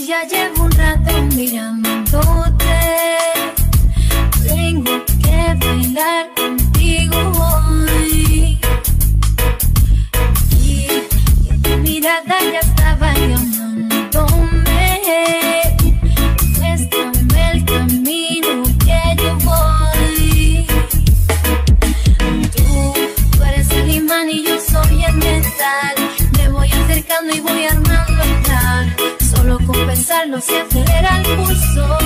que ya llevo un rato mirándote. Tengo que bailar contigo hoy. Y, tu mirada ya estaba llamándome. Muéstrame el camino que yo voy. Tú, tú eres el imán y yo soy el metal. Me voy acercando y voy con pensarlo se acelera el pulso.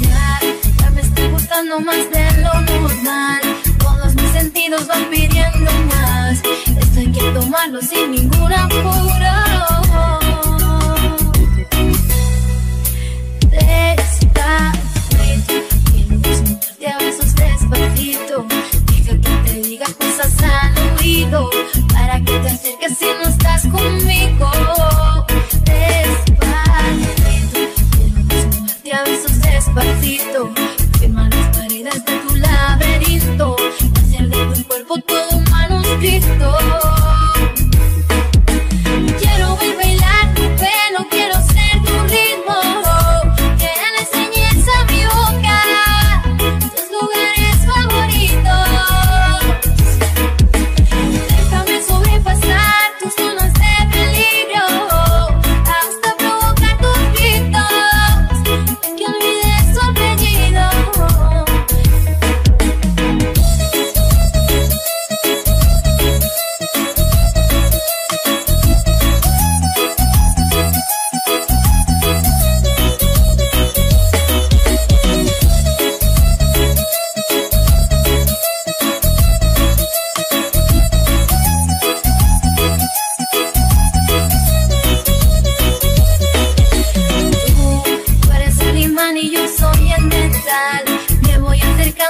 Ya, ya me está gustando más de lo normal. Todos mis sentidos van pidiendo más. Esto hay que tomarlo sin ningún apuro. Despacito.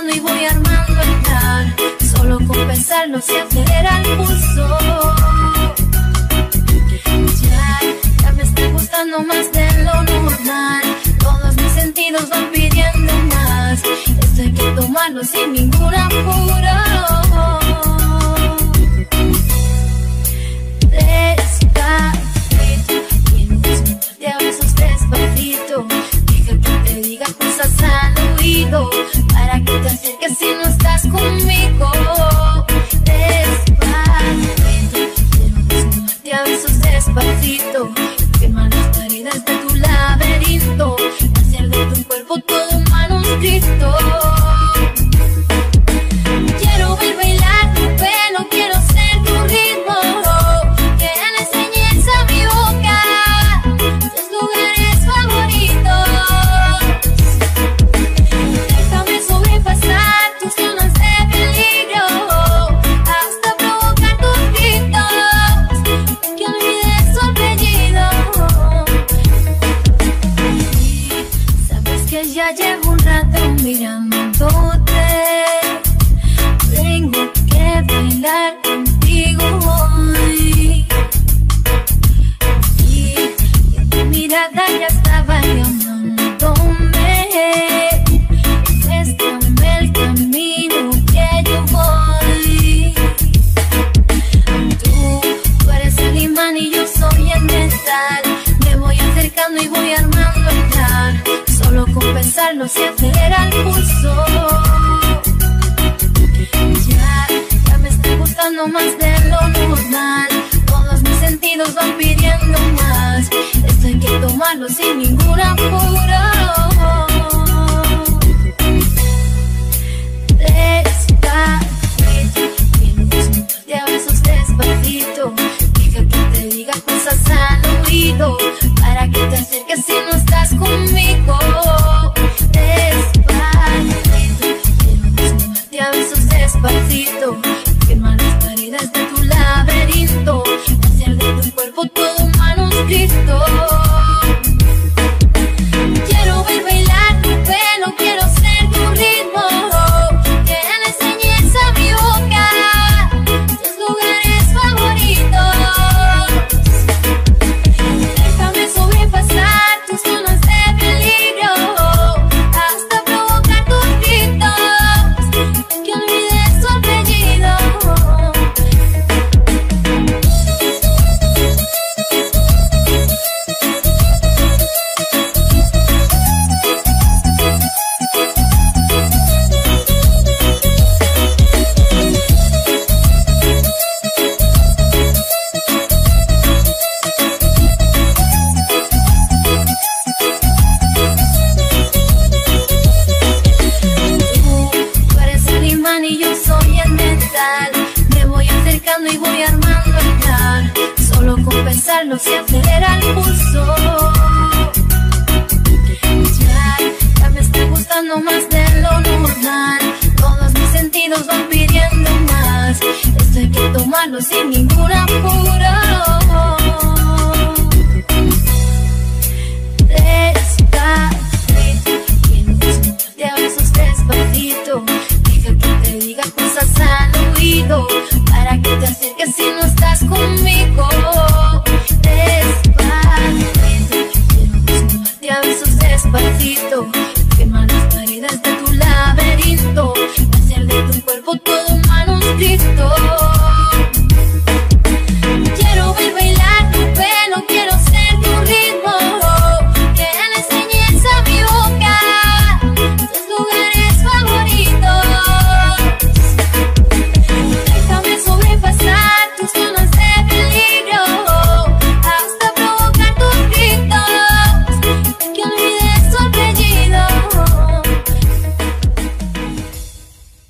Acercando y voy armando el plan. Solo con pensarlo se acelera el pulso. Ya, ya me está gustando más de lo normal. Todos mis sentidos van pidiendo más. Esto hay que tomarlo sin ningún apuro. Contigo hoy. Y que tu mirada ya estaba llamándome. Muéstrame el camino que yo voy. Tú, tú eres el imán y yo soy el metal. Me voy acercando y voy armando el plan. Solo con pensarlo se acelera el pulso. Más de lo normal. Todos mis sentidos van pidiendo más. Esto hay que tomarlo sin ningún apuro. Acelera el pulso. Ya, ya me está gustando más de lo normal. Todos mis sentidos van pidiendo más. Esto hay que tomarlo sin ningún apuro.